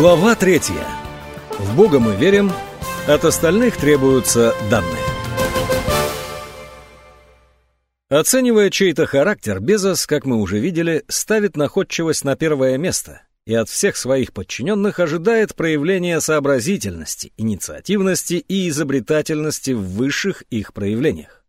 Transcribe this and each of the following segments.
Глава третья. В Бога мы верим, от остальных требуются данные. Оценивая чей-то характер, Безос, как мы уже видели, ставит находчивость на первое место и от всех своих подчиненных ожидает проявления сообразительности, инициативности и изобретательности в высших их проявлениях.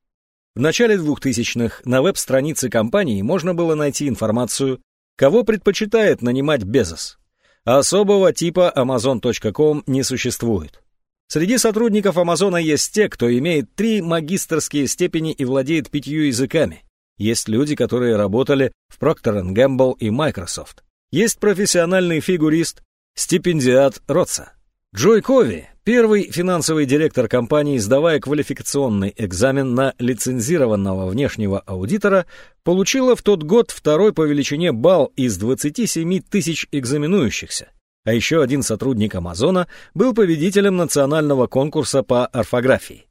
В начале 2000-х на веб-странице компании можно было найти информацию, кого предпочитает нанимать Безос. Особого типа Amazon.com не существует. Среди сотрудников Амазона есть те, кто имеет три магистрские степени и владеет пятью языками. Есть люди, которые работали в Procter Gamble и Microsoft. Есть профессиональный фигурист, стипендиат Ротса. Джой Кови, первый финансовый директор компании, сдавая квалификационный экзамен на лицензированного внешнего аудитора, получила в тот год второй по величине балл из 27 тысяч экзаменующихся. А еще один сотрудник Амазона был победителем национального конкурса по орфографии.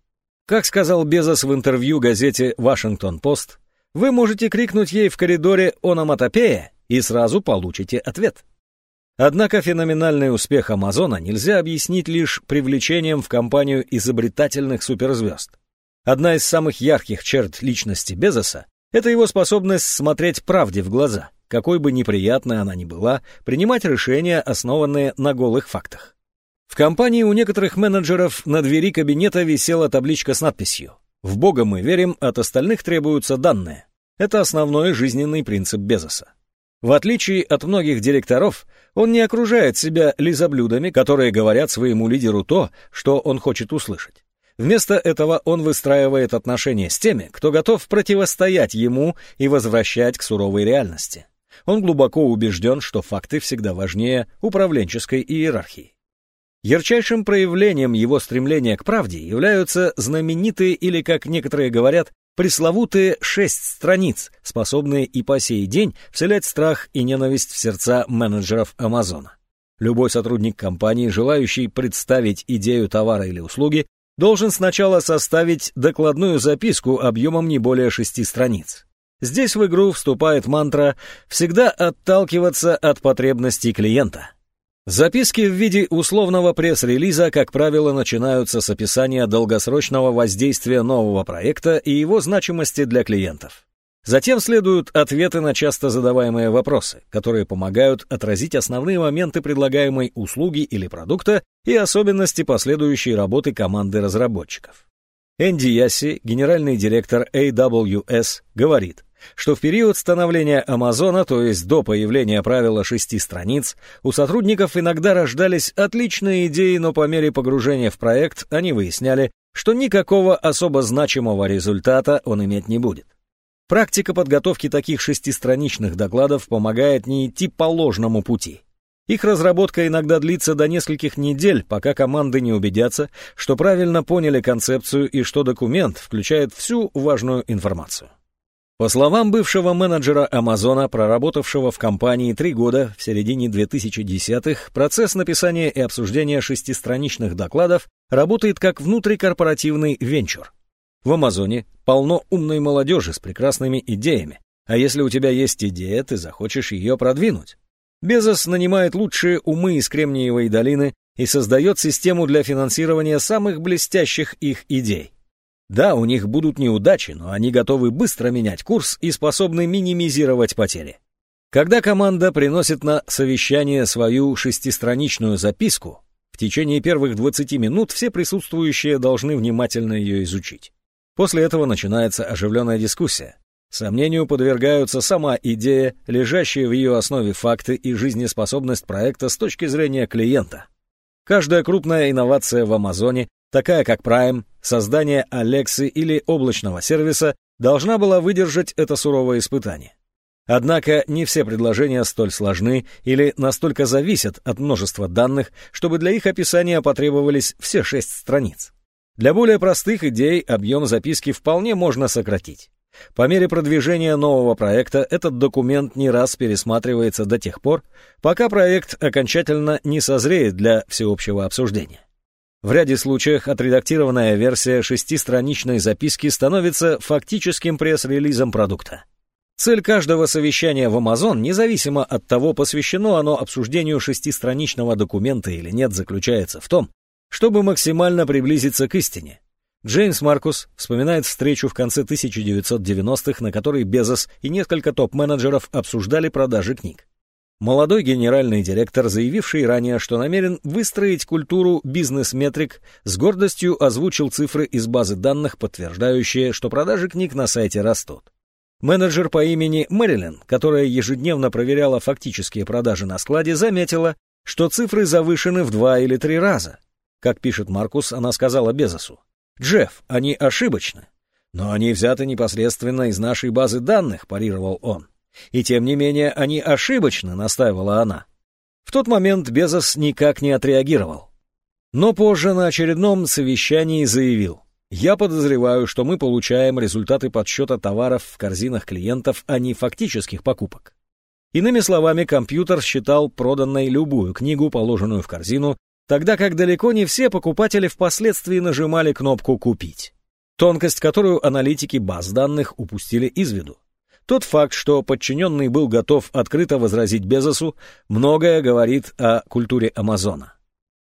Как сказал Безос в интервью газете «Вашингтон-Пост», вы можете крикнуть ей в коридоре «Ономатопея» и сразу получите ответ. Однако феноменальный успех Амазона нельзя объяснить лишь привлечением в компанию изобретательных суперзвезд. Одна из самых ярких черт личности Безоса — это его способность смотреть правде в глаза — какой бы неприятной она ни была, принимать решения, основанные на голых фактах. В компании у некоторых менеджеров на двери кабинета висела табличка с надписью «В Бога мы верим, от остальных требуются данные». Это основной жизненный принцип Безоса. В отличие от многих директоров, он не окружает себя лизоблюдами, которые говорят своему лидеру то, что он хочет услышать. Вместо этого он выстраивает отношения с теми, кто готов противостоять ему и возвращать к суровой реальности. Он глубоко убежден, что факты всегда важнее управленческой иерархии. Ярчайшим проявлением его стремления к правде являются знаменитые или, как некоторые говорят, пресловутые шесть страниц, способные и по сей день вселять страх и ненависть в сердца менеджеров Амазона. Любой сотрудник компании, желающий представить идею товара или услуги, должен сначала составить докладную записку объемом не более шести страниц. Здесь в игру вступает мантра «всегда отталкиваться от потребностей клиента». Записки в виде условного пресс-релиза, как правило, начинаются с описания долгосрочного воздействия нового проекта и его значимости для клиентов. Затем следуют ответы на часто задаваемые вопросы, которые помогают отразить основные моменты предлагаемой услуги или продукта и особенности последующей работы команды разработчиков. Энди Ясси, генеральный директор AWS, говорит – что в период становления Амазона, то есть до появления правила шести страниц, у сотрудников иногда рождались отличные идеи, но по мере погружения в проект они выясняли, что никакого особо значимого результата он иметь не будет. Практика подготовки таких шестистраничных докладов помогает не идти по ложному пути. Их разработка иногда длится до нескольких недель, пока команды не убедятся, что правильно поняли концепцию и что документ включает всю важную информацию. По словам бывшего менеджера Амазона, проработавшего в компании три года в середине 2010-х, процесс написания и обсуждения шестистраничных докладов работает как внутрикорпоративный венчур. В Амазоне полно умной молодежи с прекрасными идеями, а если у тебя есть идея, ты захочешь ее продвинуть. Безос нанимает лучшие умы из Кремниевой долины и создает систему для финансирования самых блестящих их идей. Да, у них будут неудачи, но они готовы быстро менять курс и способны минимизировать потери. Когда команда приносит на совещание свою шестистраничную записку, в течение первых 20 минут все присутствующие должны внимательно ее изучить. После этого начинается оживленная дискуссия. Сомнению подвергаются сама идея, лежащие в ее основе факты и жизнеспособность проекта с точки зрения клиента. Каждая крупная инновация в Амазоне такая как Prime, создание Алексы или облачного сервиса, должна была выдержать это суровое испытание. Однако не все предложения столь сложны или настолько зависят от множества данных, чтобы для их описания потребовались все шесть страниц. Для более простых идей объем записки вполне можно сократить. По мере продвижения нового проекта этот документ не раз пересматривается до тех пор, пока проект окончательно не созреет для всеобщего обсуждения. В ряде случаев отредактированная версия шестистраничной записки становится фактическим пресс-релизом продукта. Цель каждого совещания в Amazon, независимо от того, посвящено оно обсуждению шестистраничного документа или нет, заключается в том, чтобы максимально приблизиться к истине. Джеймс Маркус вспоминает встречу в конце 1990-х, на которой Безос и несколько топ-менеджеров обсуждали продажи книг. Молодой генеральный директор, заявивший ранее, что намерен выстроить культуру бизнес-метрик, с гордостью озвучил цифры из базы данных, подтверждающие, что продажи книг на сайте растут. Менеджер по имени Мэрилин, которая ежедневно проверяла фактические продажи на складе, заметила, что цифры завышены в два или три раза. Как пишет Маркус, она сказала Безосу. «Джефф, они ошибочны». «Но они взяты непосредственно из нашей базы данных», — парировал он. «И тем не менее они ошибочны», — настаивала она. В тот момент Безос никак не отреагировал. Но позже на очередном совещании заявил. Я подозреваю, что мы получаем результаты подсчета товаров в корзинах клиентов, а не фактических покупок. Иными словами, компьютер считал проданной любую книгу, положенную в корзину, тогда как далеко не все покупатели впоследствии нажимали кнопку «Купить», тонкость которую аналитики баз данных упустили из виду. Тот факт, что подчиненный был готов открыто возразить Безосу, многое говорит о культуре Амазона.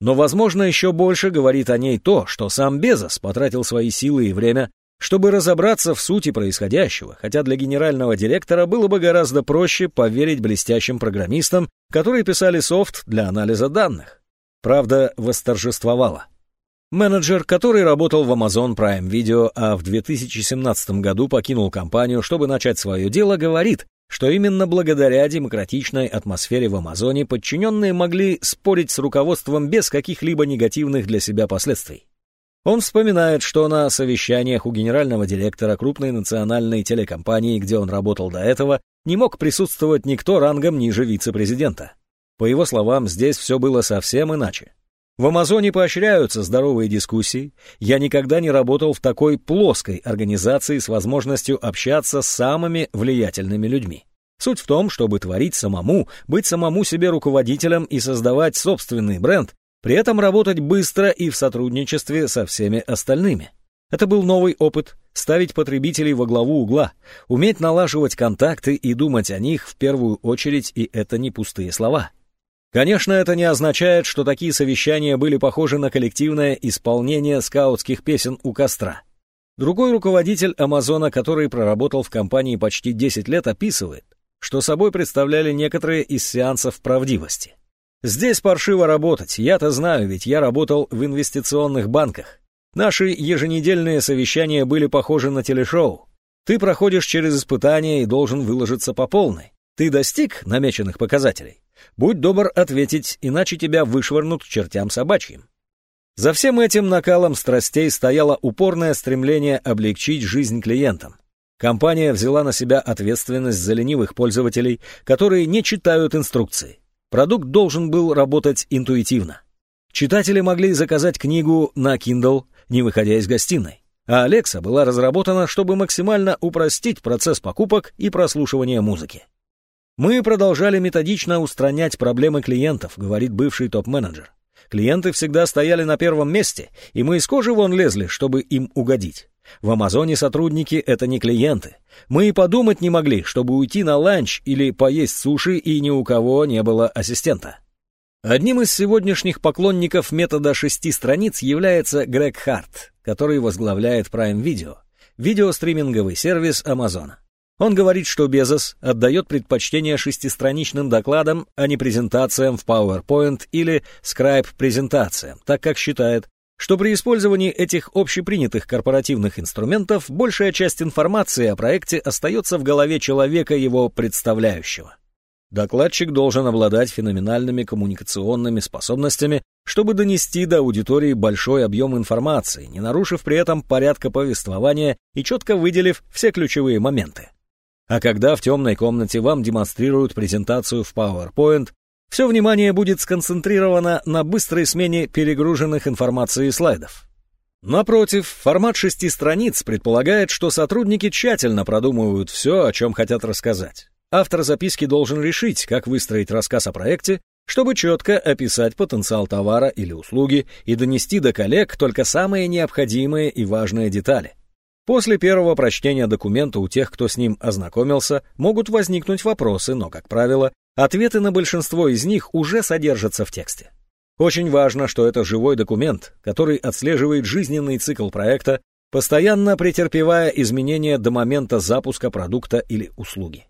Но, возможно, еще больше говорит о ней то, что сам Безос потратил свои силы и время, чтобы разобраться в сути происходящего, хотя для генерального директора было бы гораздо проще поверить блестящим программистам, которые писали софт для анализа данных. Правда восторжествовала. Менеджер, который работал в Amazon Prime Video, а в 2017 году покинул компанию, чтобы начать свое дело, говорит, что именно благодаря демократичной атмосфере в Амазоне подчиненные могли спорить с руководством без каких-либо негативных для себя последствий. Он вспоминает, что на совещаниях у генерального директора крупной национальной телекомпании, где он работал до этого, не мог присутствовать никто рангом ниже вице-президента. По его словам, здесь все было совсем иначе. В Амазоне поощряются здоровые дискуссии. Я никогда не работал в такой плоской организации с возможностью общаться с самыми влиятельными людьми. Суть в том, чтобы творить самому, быть самому себе руководителем и создавать собственный бренд, при этом работать быстро и в сотрудничестве со всеми остальными. Это был новый опыт — ставить потребителей во главу угла, уметь налаживать контакты и думать о них в первую очередь, и это не пустые слова. Конечно, это не означает, что такие совещания были похожи на коллективное исполнение скаутских песен у костра. Другой руководитель Амазона, который проработал в компании почти 10 лет, описывает, что собой представляли некоторые из сеансов правдивости. Здесь паршиво работать, я-то знаю, ведь я работал в инвестиционных банках. Наши еженедельные совещания были похожи на телешоу. Ты проходишь через испытания и должен выложиться по полной. Ты достиг намеченных показателей? Будь добр ответить, иначе тебя вышвырнут чертям собачьим. За всем этим накалом страстей стояло упорное стремление облегчить жизнь клиентам. Компания взяла на себя ответственность за ленивых пользователей, которые не читают инструкции. Продукт должен был работать интуитивно. Читатели могли заказать книгу на Kindle, не выходя из гостиной. А Alexa была разработана, чтобы максимально упростить процесс покупок и прослушивания музыки. Мы продолжали методично устранять проблемы клиентов, говорит бывший топ-менеджер. Клиенты всегда стояли на первом месте, и мы из кожи вон лезли, чтобы им угодить. В Амазоне сотрудники — это не клиенты. Мы и подумать не могли, чтобы уйти на ланч или поесть суши, и ни у кого не было ассистента. Одним из сегодняшних поклонников метода шести страниц является Грег Харт, который возглавляет Prime Video, видеостриминговый сервис Амазона. Он говорит, что Безос отдает предпочтение шестистраничным докладам, а не презентациям в PowerPoint или Scribe-презентациям, так как считает, что при использовании этих общепринятых корпоративных инструментов большая часть информации о проекте остается в голове человека, его представляющего. Докладчик должен обладать феноменальными коммуникационными способностями, чтобы донести до аудитории большой объем информации, не нарушив при этом порядка повествования и четко выделив все ключевые моменты. А когда в темной комнате вам демонстрируют презентацию в PowerPoint, все внимание будет сконцентрировано на быстрой смене перегруженных информацией слайдов. Напротив, формат шести страниц предполагает, что сотрудники тщательно продумывают все, о чем хотят рассказать. Автор записки должен решить, как выстроить рассказ о проекте, чтобы четко описать потенциал товара или услуги и донести до коллег только самые необходимые и важные детали. После первого прочтения документа у тех, кто с ним ознакомился, могут возникнуть вопросы, но, как правило, ответы на большинство из них уже содержатся в тексте. Очень важно, что это живой документ, который отслеживает жизненный цикл проекта, постоянно претерпевая изменения до момента запуска продукта или услуги.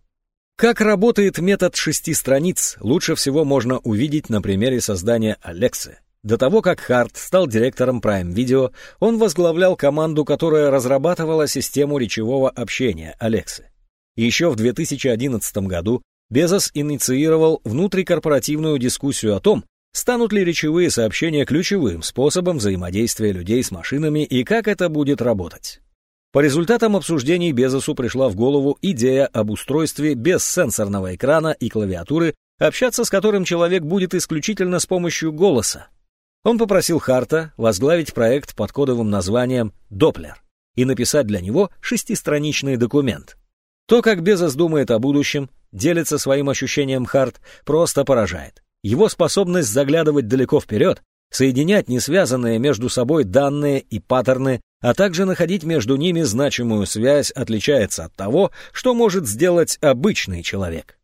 Как работает метод шести страниц, лучше всего можно увидеть на примере создания Алексы. До того, как Харт стал директором Prime Video, он возглавлял команду, которая разрабатывала систему речевого общения Алексы. Еще в 2011 году Безос инициировал внутрикорпоративную дискуссию о том, станут ли речевые сообщения ключевым способом взаимодействия людей с машинами и как это будет работать. По результатам обсуждений Безосу пришла в голову идея об устройстве без сенсорного экрана и клавиатуры, общаться с которым человек будет исключительно с помощью голоса, он попросил Харта возглавить проект под кодовым названием «Доплер» и написать для него шестистраничный документ. То, как Безос думает о будущем, делится своим ощущением Харт, просто поражает. Его способность заглядывать далеко вперед, соединять несвязанные между собой данные и паттерны, а также находить между ними значимую связь отличается от того, что может сделать обычный человек.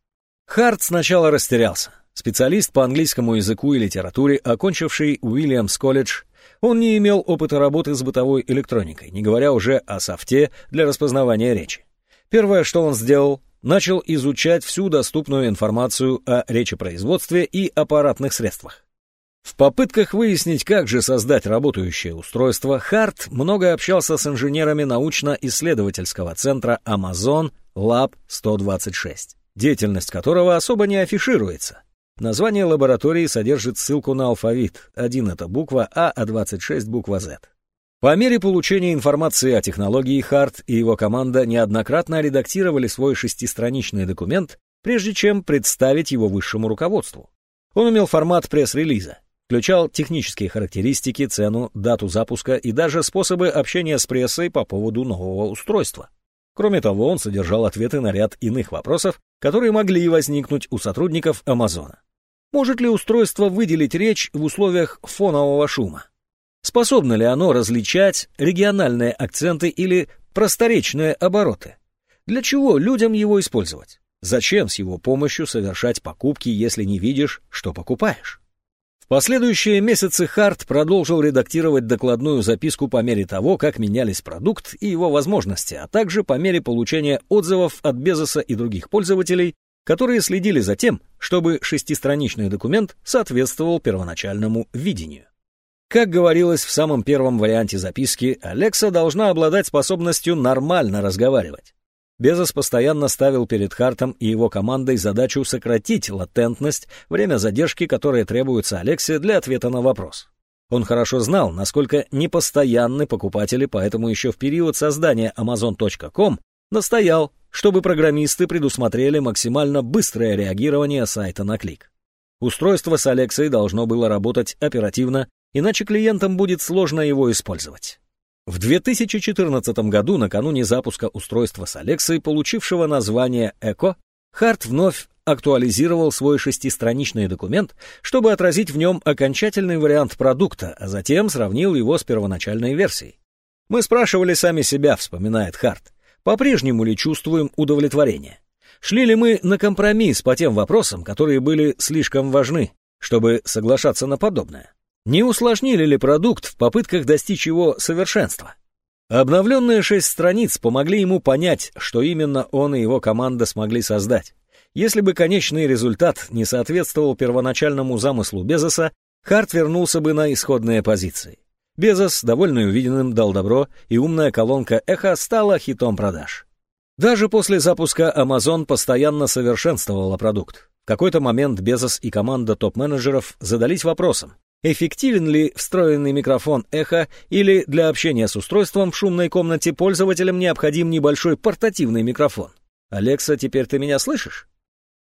Харт сначала растерялся. Специалист по английскому языку и литературе, окончивший Уильямс колледж, он не имел опыта работы с бытовой электроникой, не говоря уже о софте для распознавания речи. Первое, что он сделал, начал изучать всю доступную информацию о речепроизводстве и аппаратных средствах. В попытках выяснить, как же создать работающее устройство, Харт много общался с инженерами научно-исследовательского центра Amazon Lab 126, деятельность которого особо не афишируется. Название лаборатории содержит ссылку на алфавит. Один — это буква А, а 26 — буква Z. По мере получения информации о технологии Харт и его команда неоднократно редактировали свой шестистраничный документ, прежде чем представить его высшему руководству. Он имел формат пресс-релиза, включал технические характеристики, цену, дату запуска и даже способы общения с прессой по поводу нового устройства. Кроме того, он содержал ответы на ряд иных вопросов, которые могли возникнуть у сотрудников Амазона. Может ли устройство выделить речь в условиях фонового шума? Способно ли оно различать региональные акценты или просторечные обороты? Для чего людям его использовать? Зачем с его помощью совершать покупки, если не видишь, что покупаешь? В последующие месяцы Харт продолжил редактировать докладную записку по мере того, как менялись продукт и его возможности, а также по мере получения отзывов от Безоса и других пользователей, которые следили за тем, чтобы шестистраничный документ соответствовал первоначальному видению. Как говорилось в самом первом варианте записки, Алекса должна обладать способностью нормально разговаривать. Безос постоянно ставил перед Хартом и его командой задачу сократить латентность, время задержки, которое требуется Алексе для ответа на вопрос. Он хорошо знал, насколько непостоянны покупатели, поэтому еще в период создания Amazon.com настоял, чтобы программисты предусмотрели максимально быстрое реагирование сайта на клик. Устройство с Алексой должно было работать оперативно, иначе клиентам будет сложно его использовать. В 2014 году, накануне запуска устройства с Алексой, получившего название «Эко», Харт вновь актуализировал свой шестистраничный документ, чтобы отразить в нем окончательный вариант продукта, а затем сравнил его с первоначальной версией. «Мы спрашивали сами себя», — вспоминает Харт, «по-прежнему ли чувствуем удовлетворение? Шли ли мы на компромисс по тем вопросам, которые были слишком важны, чтобы соглашаться на подобное? Не усложнили ли продукт в попытках достичь его совершенства? Обновленные шесть страниц помогли ему понять, что именно он и его команда смогли создать. Если бы конечный результат не соответствовал первоначальному замыслу Безоса, Харт вернулся бы на исходные позиции. Безос, довольный увиденным, дал добро, и умная колонка «Эхо» стала хитом продаж. Даже после запуска Amazon постоянно совершенствовала продукт. В какой-то момент Безос и команда топ-менеджеров задались вопросом, Эффективен ли встроенный микрофон эхо или для общения с устройством в шумной комнате пользователям необходим небольшой портативный микрофон? «Алекса, теперь ты меня слышишь?»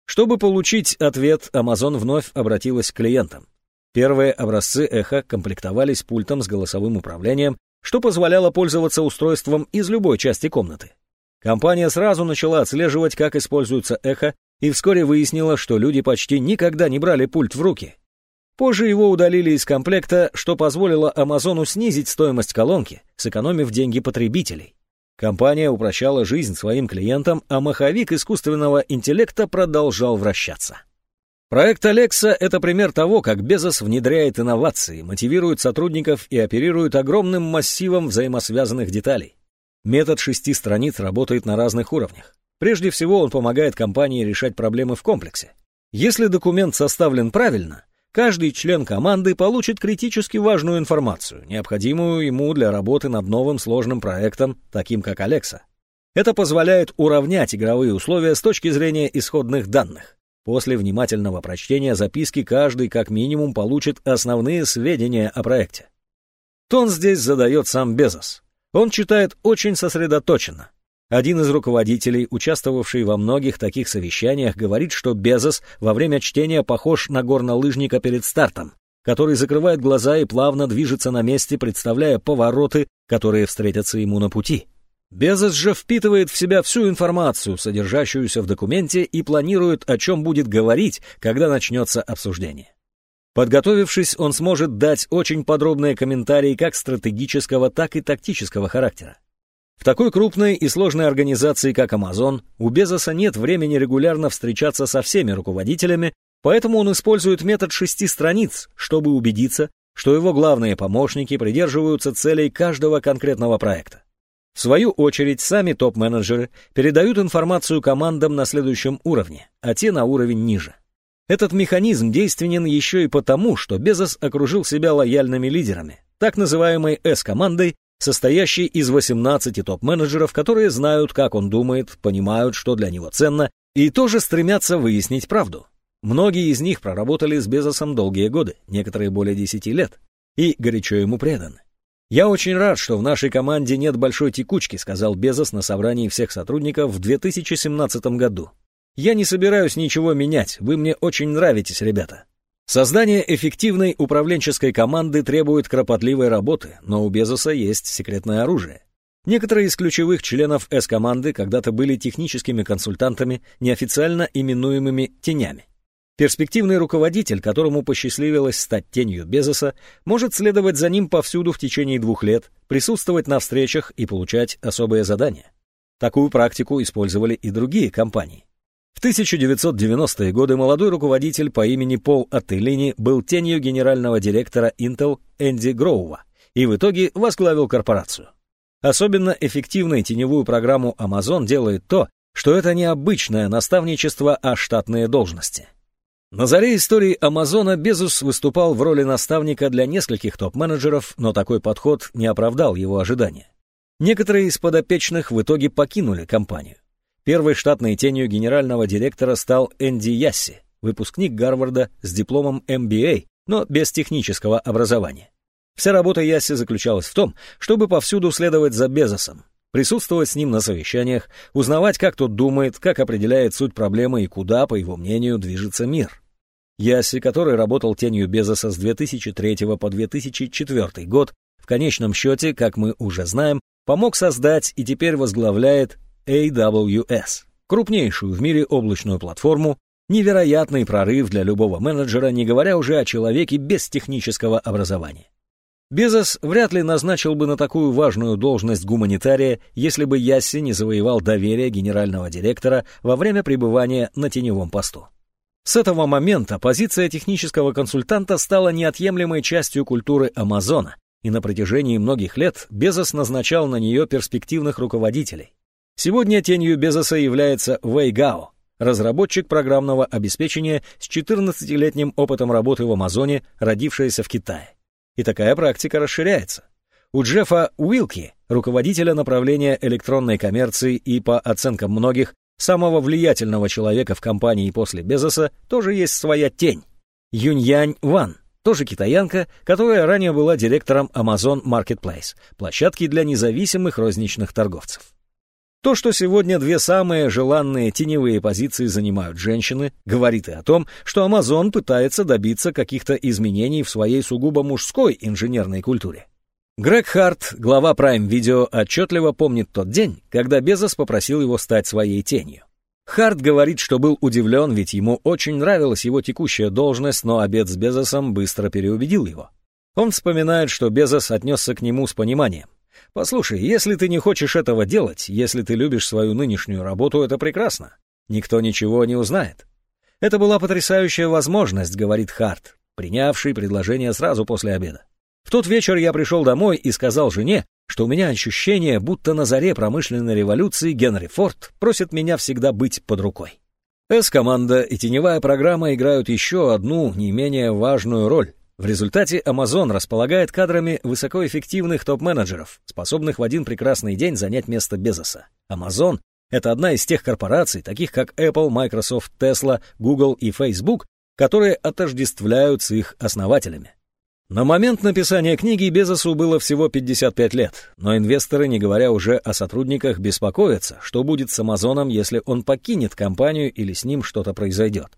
Чтобы получить ответ, Amazon вновь обратилась к клиентам. Первые образцы эхо комплектовались пультом с голосовым управлением, что позволяло пользоваться устройством из любой части комнаты. Компания сразу начала отслеживать, как используется эхо, и вскоре выяснила, что люди почти никогда не брали пульт в руки. Позже его удалили из комплекта, что позволило Амазону снизить стоимость колонки, сэкономив деньги потребителей. Компания упрощала жизнь своим клиентам, а маховик искусственного интеллекта продолжал вращаться. Проект Alexa — это пример того, как Безос внедряет инновации, мотивирует сотрудников и оперирует огромным массивом взаимосвязанных деталей. Метод шести страниц работает на разных уровнях. Прежде всего, он помогает компании решать проблемы в комплексе. Если документ составлен правильно, каждый член команды получит критически важную информацию, необходимую ему для работы над новым сложным проектом, таким как Alexa. Это позволяет уравнять игровые условия с точки зрения исходных данных. После внимательного прочтения записки каждый как минимум получит основные сведения о проекте. Тон здесь задает сам Безос. Он читает очень сосредоточенно. Один из руководителей, участвовавший во многих таких совещаниях, говорит, что Безос во время чтения похож на горнолыжника перед стартом, который закрывает глаза и плавно движется на месте, представляя повороты, которые встретятся ему на пути. Безос же впитывает в себя всю информацию, содержащуюся в документе, и планирует, о чем будет говорить, когда начнется обсуждение. Подготовившись, он сможет дать очень подробные комментарии как стратегического, так и тактического характера. В такой крупной и сложной организации, как Amazon, у Безоса нет времени регулярно встречаться со всеми руководителями, поэтому он использует метод шести страниц, чтобы убедиться, что его главные помощники придерживаются целей каждого конкретного проекта. В свою очередь, сами топ-менеджеры передают информацию командам на следующем уровне, а те на уровень ниже. Этот механизм действенен еще и потому, что Безос окружил себя лояльными лидерами, так называемой S-командой, состоящей из 18 топ-менеджеров, которые знают, как он думает, понимают, что для него ценно, и тоже стремятся выяснить правду. Многие из них проработали с Безосом долгие годы, некоторые более 10 лет, и горячо ему преданы. «Я очень рад, что в нашей команде нет большой текучки», сказал Безос на собрании всех сотрудников в 2017 году. Я не собираюсь ничего менять, вы мне очень нравитесь, ребята. Создание эффективной управленческой команды требует кропотливой работы, но у Безоса есть секретное оружие. Некоторые из ключевых членов С-команды когда-то были техническими консультантами, неофициально именуемыми «тенями». Перспективный руководитель, которому посчастливилось стать тенью Безоса, может следовать за ним повсюду в течение двух лет, присутствовать на встречах и получать особые задания. Такую практику использовали и другие компании. В 1990-е годы молодой руководитель по имени Пол Аттелини был тенью генерального директора Intel Энди Гроува и в итоге возглавил корпорацию. Особенно эффективной теневую программу Amazon делает то, что это не обычное наставничество, а штатные должности. На заре истории Амазона Безус выступал в роли наставника для нескольких топ-менеджеров, но такой подход не оправдал его ожидания. Некоторые из подопечных в итоге покинули компанию. Первой штатной тенью генерального директора стал Энди Ясси, выпускник Гарварда с дипломом MBA, но без технического образования. Вся работа Ясси заключалась в том, чтобы повсюду следовать за Безосом, присутствовать с ним на совещаниях, узнавать, как тот думает, как определяет суть проблемы и куда, по его мнению, движется мир. Ясси, который работал тенью Безоса с 2003 по 2004 год, в конечном счете, как мы уже знаем, помог создать и теперь возглавляет AWS, крупнейшую в мире облачную платформу, невероятный прорыв для любого менеджера, не говоря уже о человеке без технического образования. Безос вряд ли назначил бы на такую важную должность гуманитария, если бы Ясси не завоевал доверие генерального директора во время пребывания на теневом посту. С этого момента позиция технического консультанта стала неотъемлемой частью культуры Амазона, и на протяжении многих лет Безос назначал на нее перспективных руководителей. Сегодня тенью Безоса является Вэй Гао, разработчик программного обеспечения с 14-летним опытом работы в Амазоне, родившаяся в Китае. И такая практика расширяется. У Джеффа Уилки, руководителя направления электронной коммерции и, по оценкам многих, самого влиятельного человека в компании после Безоса, тоже есть своя тень. Юньянь Ван, тоже китаянка, которая ранее была директором Amazon Marketplace, площадки для независимых розничных торговцев. То, что сегодня две самые желанные теневые позиции занимают женщины, говорит и о том, что Amazon пытается добиться каких-то изменений в своей сугубо мужской инженерной культуре. Грег Харт, глава Prime Video, отчетливо помнит тот день, когда Безос попросил его стать своей тенью. Харт говорит, что был удивлен, ведь ему очень нравилась его текущая должность, но обед с Безосом быстро переубедил его. Он вспоминает, что Безос отнесся к нему с пониманием. Послушай, если ты не хочешь этого делать, если ты любишь свою нынешнюю работу, это прекрасно. Никто ничего не узнает. Это была потрясающая возможность, говорит Харт, принявший предложение сразу после обеда. В тот вечер я пришел домой и сказал жене, что у меня ощущение, будто на заре промышленной революции Генри Форд просит меня всегда быть под рукой. С-команда и теневая программа играют еще одну, не менее важную роль. В результате Amazon располагает кадрами высокоэффективных топ-менеджеров, способных в один прекрасный день занять место Безоса. Amazon — это одна из тех корпораций, таких как Apple, Microsoft, Tesla, Google и Facebook, которые отождествляют с их основателями. На момент написания книги Безосу было всего 55 лет, но инвесторы, не говоря уже о сотрудниках, беспокоятся, что будет с Амазоном, если он покинет компанию или с ним что-то произойдет.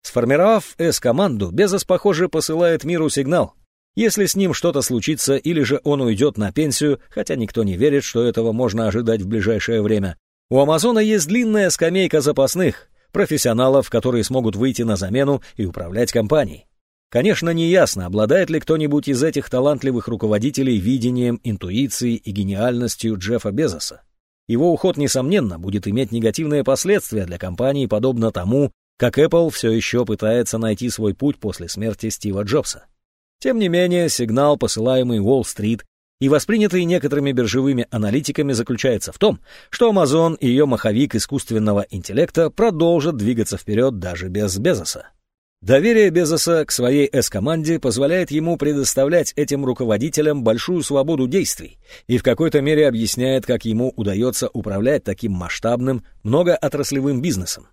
Сформировав S-команду, Безос, похоже, посылает миру сигнал. Если с ним что-то случится или же он уйдет на пенсию, хотя никто не верит, что этого можно ожидать в ближайшее время, у Амазона есть длинная скамейка запасных, профессионалов, которые смогут выйти на замену и управлять компанией. Конечно, неясно, обладает ли кто-нибудь из этих талантливых руководителей видением, интуицией и гениальностью Джеффа Безоса. Его уход, несомненно, будет иметь негативные последствия для компании, подобно тому, как Apple все еще пытается найти свой путь после смерти Стива Джобса. Тем не менее, сигнал, посылаемый Уолл-стрит и воспринятый некоторыми биржевыми аналитиками, заключается в том, что Amazon и ее маховик искусственного интеллекта продолжат двигаться вперед даже без Безоса. Доверие Безоса к своей С-команде позволяет ему предоставлять этим руководителям большую свободу действий и в какой-то мере объясняет, как ему удается управлять таким масштабным, многоотраслевым бизнесом.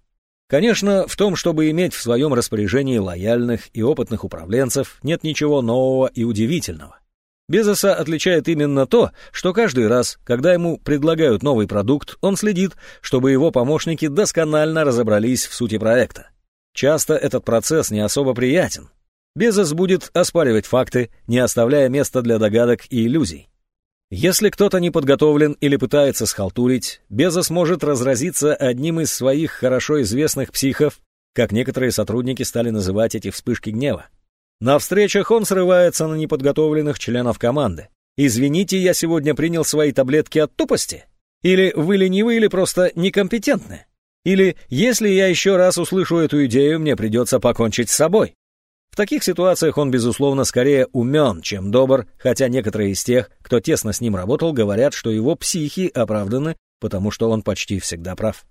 Конечно, в том, чтобы иметь в своем распоряжении лояльных и опытных управленцев, нет ничего нового и удивительного. Безоса отличает именно то, что каждый раз, когда ему предлагают новый продукт, он следит, чтобы его помощники досконально разобрались в сути проекта. Часто этот процесс не особо приятен. Безос будет оспаривать факты, не оставляя места для догадок и иллюзий. Если кто-то не подготовлен или пытается схалтурить, Безос может разразиться одним из своих хорошо известных психов, как некоторые сотрудники стали называть эти вспышки гнева. На встречах он срывается на неподготовленных членов команды. «Извините, я сегодня принял свои таблетки от тупости?» Или «Вы ленивы или просто некомпетентны?» Или «если я еще раз услышу эту идею, мне придется покончить с собой». В таких ситуациях он, безусловно, скорее умен, чем добр, хотя некоторые из тех, кто тесно с ним работал, говорят, что его психи оправданы, потому что он почти всегда прав.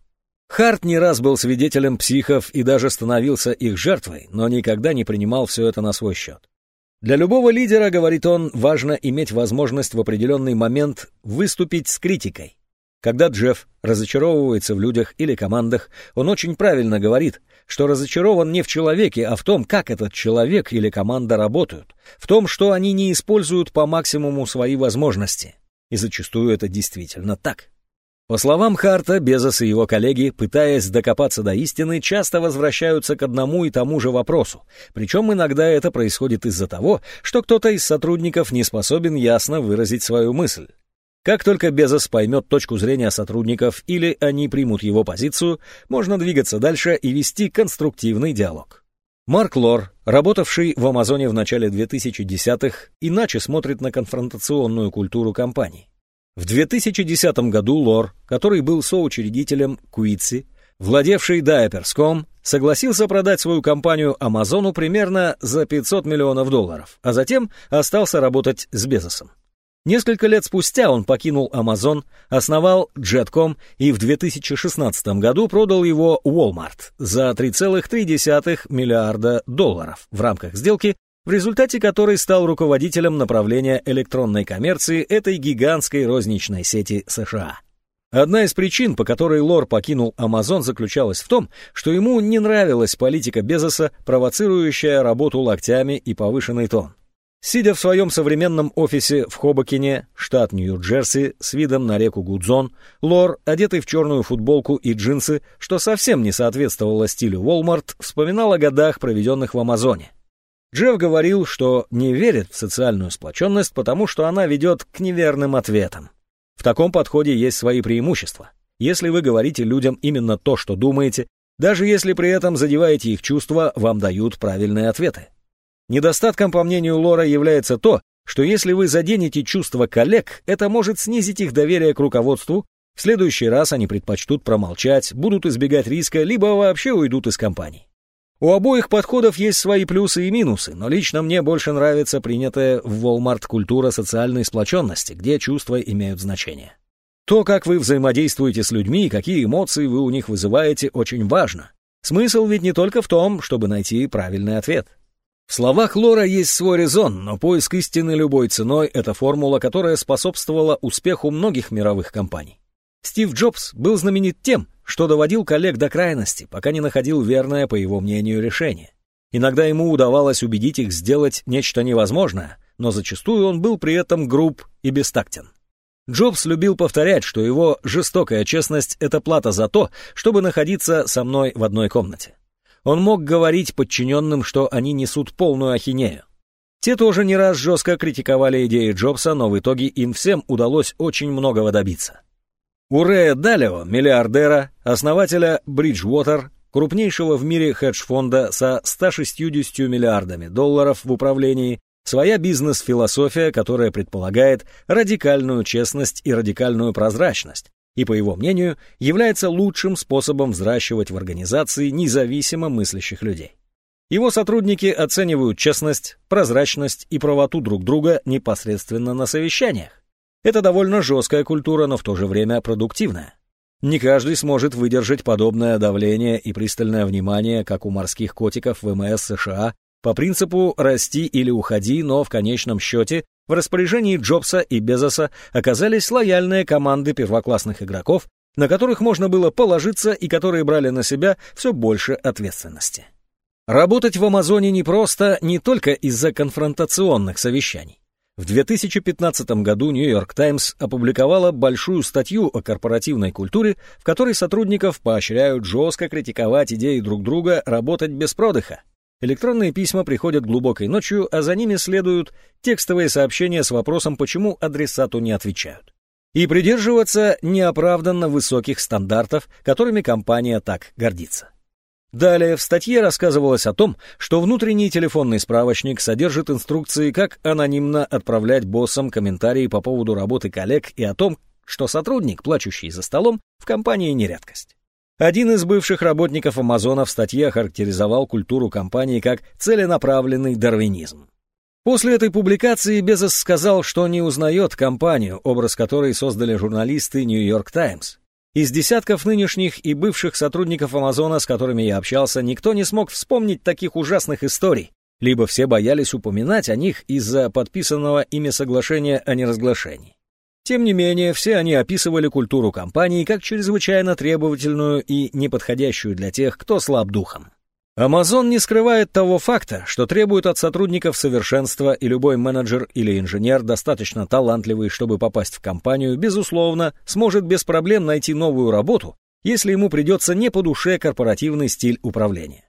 Харт не раз был свидетелем психов и даже становился их жертвой, но никогда не принимал все это на свой счет. Для любого лидера, говорит он, важно иметь возможность в определенный момент выступить с критикой. Когда Джефф разочаровывается в людях или командах, он очень правильно говорит, что разочарован не в человеке, а в том, как этот человек или команда работают, в том, что они не используют по максимуму свои возможности. И зачастую это действительно так. По словам Харта, Безос и его коллеги, пытаясь докопаться до истины, часто возвращаются к одному и тому же вопросу. Причем иногда это происходит из-за того, что кто-то из сотрудников не способен ясно выразить свою мысль. Как только Безос поймет точку зрения сотрудников или они примут его позицию, можно двигаться дальше и вести конструктивный диалог. Марк Лор, работавший в Амазоне в начале 2010-х, иначе смотрит на конфронтационную культуру компаний. В 2010 году Лор, который был соучредителем Куитси, владевший Diapers.com, согласился продать свою компанию Амазону примерно за 500 миллионов долларов, а затем остался работать с Безосом. Несколько лет спустя он покинул Amazon, основал Jetcom и в 2016 году продал его Walmart за 3,3 миллиарда долларов в рамках сделки, в результате которой стал руководителем направления электронной коммерции этой гигантской розничной сети США. Одна из причин, по которой Лор покинул Amazon, заключалась в том, что ему не нравилась политика Безоса, провоцирующая работу локтями и повышенный тон. Сидя в своем современном офисе в Хобокине, штат Нью-Джерси, с видом на реку Гудзон, Лор, одетый в черную футболку и джинсы, что совсем не соответствовало стилю Walmart, вспоминал о годах, проведенных в Амазоне. Джефф говорил, что не верит в социальную сплоченность, потому что она ведет к неверным ответам. В таком подходе есть свои преимущества. Если вы говорите людям именно то, что думаете, даже если при этом задеваете их чувства, вам дают правильные ответы. Недостатком, по мнению Лора, является то, что если вы заденете чувства коллег, это может снизить их доверие к руководству, в следующий раз они предпочтут промолчать, будут избегать риска, либо вообще уйдут из компании. У обоих подходов есть свои плюсы и минусы, но лично мне больше нравится принятая в Walmart культура социальной сплоченности, где чувства имеют значение. То, как вы взаимодействуете с людьми и какие эмоции вы у них вызываете, очень важно. Смысл ведь не только в том, чтобы найти правильный ответ. В словах Лора есть свой резон, но поиск истины любой ценой — это формула, которая способствовала успеху многих мировых компаний. Стив Джобс был знаменит тем, что доводил коллег до крайности, пока не находил верное, по его мнению, решение. Иногда ему удавалось убедить их сделать нечто невозможное, но зачастую он был при этом груб и бестактен. Джобс любил повторять, что его жестокая честность — это плата за то, чтобы находиться со мной в одной комнате. Он мог говорить подчиненным, что они несут полную ахинею. Те тоже не раз жестко критиковали идеи Джобса, но в итоге им всем удалось очень многого добиться. У Рэя Далио, миллиардера, основателя Bridgewater, крупнейшего в мире хедж-фонда со 160 миллиардами долларов в управлении, Своя бизнес-философия, которая предполагает радикальную честность и радикальную прозрачность, и, по его мнению, является лучшим способом взращивать в организации независимо мыслящих людей. Его сотрудники оценивают честность, прозрачность и правоту друг друга непосредственно на совещаниях. Это довольно жесткая культура, но в то же время продуктивная. Не каждый сможет выдержать подобное давление и пристальное внимание, как у морских котиков ВМС США по принципу «расти или уходи», но в конечном счете в распоряжении Джобса и Безоса оказались лояльные команды первоклассных игроков, на которых можно было положиться и которые брали на себя все больше ответственности. Работать в Амазоне непросто не только из-за конфронтационных совещаний. В 2015 году Нью-Йорк Таймс опубликовала большую статью о корпоративной культуре, в которой сотрудников поощряют жестко критиковать идеи друг друга работать без продыха. Электронные письма приходят глубокой ночью, а за ними следуют текстовые сообщения с вопросом, почему адресату не отвечают. И придерживаться неоправданно высоких стандартов, которыми компания так гордится. Далее в статье рассказывалось о том, что внутренний телефонный справочник содержит инструкции, как анонимно отправлять боссам комментарии по поводу работы коллег и о том, что сотрудник, плачущий за столом, в компании не редкость. Один из бывших работников Амазона в статье охарактеризовал культуру компании как целенаправленный дарвинизм. После этой публикации Безос сказал, что не узнает компанию, образ которой создали журналисты «Нью-Йорк Таймс». Из десятков нынешних и бывших сотрудников Амазона, с которыми я общался, никто не смог вспомнить таких ужасных историй, либо все боялись упоминать о них из-за подписанного ими соглашения о неразглашении. Тем не менее, все они описывали культуру компании как чрезвычайно требовательную и неподходящую для тех, кто слаб духом. Amazon не скрывает того факта, что требует от сотрудников совершенства, и любой менеджер или инженер, достаточно талантливый, чтобы попасть в компанию, безусловно, сможет без проблем найти новую работу, если ему придется не по душе корпоративный стиль управления.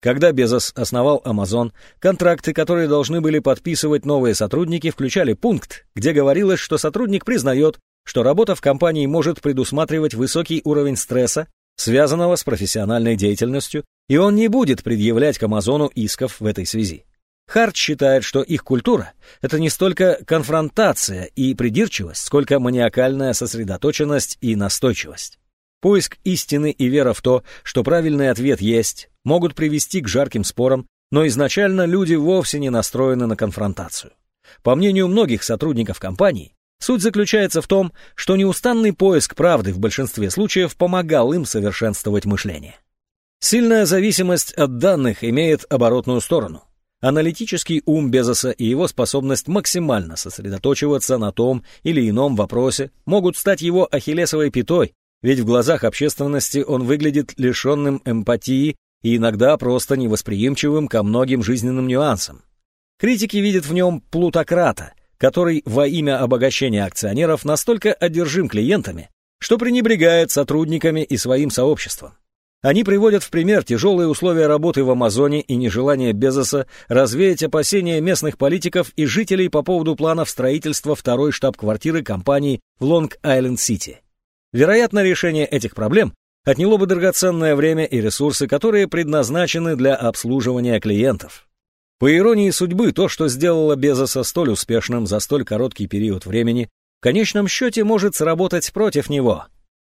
Когда Безос основал Amazon, контракты, которые должны были подписывать новые сотрудники, включали пункт, где говорилось, что сотрудник признает, что работа в компании может предусматривать высокий уровень стресса, связанного с профессиональной деятельностью, и он не будет предъявлять к Амазону исков в этой связи. Харт считает, что их культура — это не столько конфронтация и придирчивость, сколько маниакальная сосредоточенность и настойчивость. Поиск истины и вера в то, что правильный ответ есть, могут привести к жарким спорам, но изначально люди вовсе не настроены на конфронтацию. По мнению многих сотрудников компании, суть заключается в том, что неустанный поиск правды в большинстве случаев помогал им совершенствовать мышление. Сильная зависимость от данных имеет оборотную сторону. Аналитический ум Безоса и его способность максимально сосредоточиваться на том или ином вопросе могут стать его ахиллесовой пятой ведь в глазах общественности он выглядит лишенным эмпатии и иногда просто невосприимчивым ко многим жизненным нюансам. Критики видят в нем плутократа, который во имя обогащения акционеров настолько одержим клиентами, что пренебрегает сотрудниками и своим сообществом. Они приводят в пример тяжелые условия работы в Амазоне и нежелание Безоса развеять опасения местных политиков и жителей по поводу планов строительства второй штаб-квартиры компании в Лонг-Айленд-Сити. Вероятно, решение этих проблем отняло бы драгоценное время и ресурсы, которые предназначены для обслуживания клиентов. По иронии судьбы, то, что сделало Безоса столь успешным за столь короткий период времени, в конечном счете может сработать против него.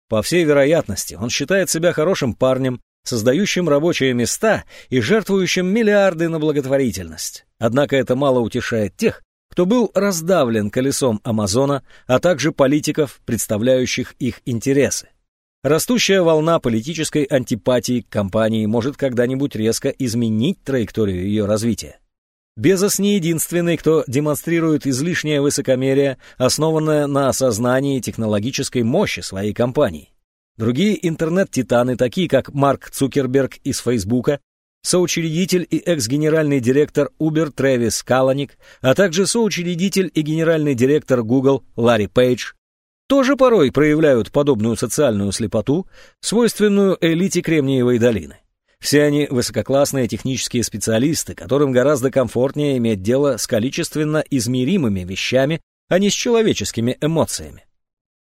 По всей вероятности, он считает себя хорошим парнем, создающим рабочие места и жертвующим миллиарды на благотворительность. Однако это мало утешает тех, кто был раздавлен колесом Амазона, а также политиков, представляющих их интересы. Растущая волна политической антипатии к компании может когда-нибудь резко изменить траекторию ее развития. Безос не единственный, кто демонстрирует излишнее высокомерие, основанное на осознании технологической мощи своей компании. Другие интернет-титаны, такие как Марк Цукерберг из Фейсбука, соучредитель и экс-генеральный директор Uber Трэвис Каланик, а также соучредитель и генеральный директор Google Ларри Пейдж, тоже порой проявляют подобную социальную слепоту, свойственную элите Кремниевой долины. Все они высококлассные технические специалисты, которым гораздо комфортнее иметь дело с количественно измеримыми вещами, а не с человеческими эмоциями.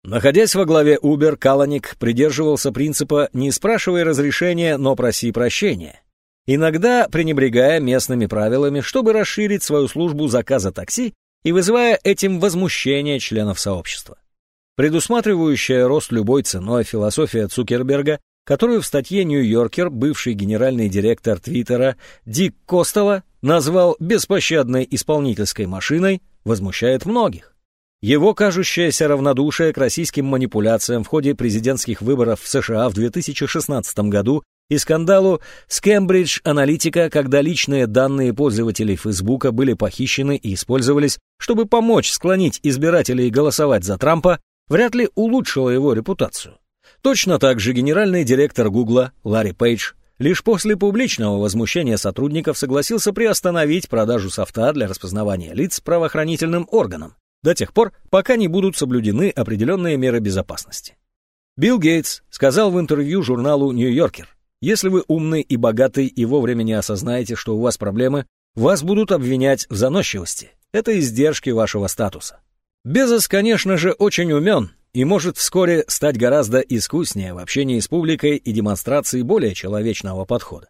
Находясь во главе Uber, Каланик придерживался принципа «не спрашивай разрешения, но проси прощения», иногда пренебрегая местными правилами, чтобы расширить свою службу заказа такси и вызывая этим возмущение членов сообщества. Предусматривающая рост любой ценой философия Цукерберга, которую в статье «Нью-Йоркер» бывший генеральный директор Твиттера Дик Костела назвал беспощадной исполнительской машиной, возмущает многих. Его кажущееся равнодушие к российским манипуляциям в ходе президентских выборов в США в 2016 году и скандалу с Cambridge Analytica, когда личные данные пользователей Фейсбука были похищены и использовались, чтобы помочь склонить избирателей голосовать за Трампа, вряд ли улучшила его репутацию. Точно так же генеральный директор Гугла Ларри Пейдж лишь после публичного возмущения сотрудников согласился приостановить продажу софта для распознавания лиц правоохранительным органам до тех пор, пока не будут соблюдены определенные меры безопасности. Билл Гейтс сказал в интервью журналу «Нью-Йоркер», если вы умный и богатый и вовремя не осознаете, что у вас проблемы, вас будут обвинять в заносчивости. Это издержки вашего статуса. Безос, конечно же, очень умен и может вскоре стать гораздо искуснее в общении с публикой и демонстрации более человечного подхода.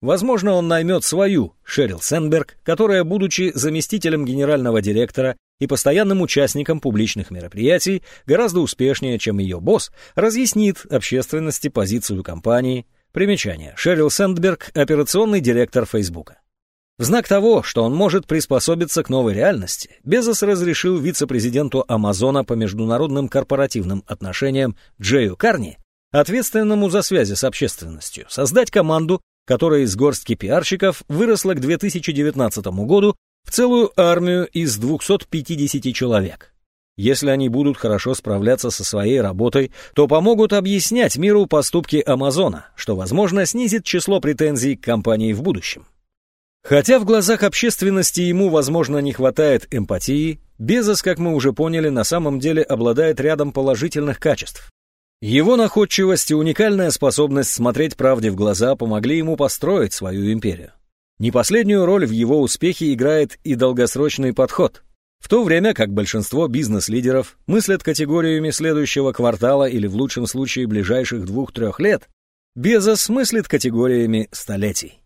Возможно, он наймет свою, Шерил Сенберг, которая, будучи заместителем генерального директора и постоянным участником публичных мероприятий, гораздо успешнее, чем ее босс, разъяснит общественности позицию компании. Примечание. Шерил Сендберг, операционный директор Фейсбука. В знак того, что он может приспособиться к новой реальности, Безос разрешил вице-президенту Амазона по международным корпоративным отношениям Джею Карни, ответственному за связи с общественностью, создать команду, которая из горстки пиарщиков выросла к 2019 году в целую армию из 250 человек. Если они будут хорошо справляться со своей работой, то помогут объяснять миру поступки Амазона, что, возможно, снизит число претензий к компании в будущем. Хотя в глазах общественности ему, возможно, не хватает эмпатии, Безос, как мы уже поняли, на самом деле обладает рядом положительных качеств. Его находчивость и уникальная способность смотреть правде в глаза помогли ему построить свою империю. Не последнюю роль в его успехе играет и долгосрочный подход. В то время как большинство бизнес-лидеров мыслят категориями следующего квартала или в лучшем случае ближайших двух-трех лет, Безос мыслит категориями столетий.